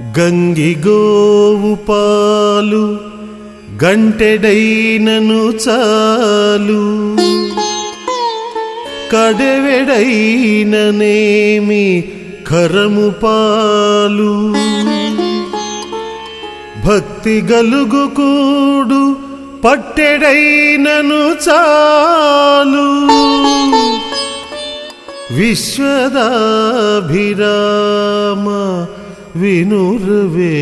గంగి గోవు పాలు గంటెడైనను చాలు. కడవెడైననేమి కరము పాలు. భక్తి గలుగుకూడు పట్టెడైనను చాలు. విశ్వదాభిరా विनुर्वे